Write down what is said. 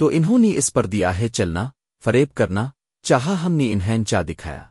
تو انہوں نے اس پر دیا ہے چلنا، فریب کرنا، چاہا ہم نے انہیں چا دکھایا۔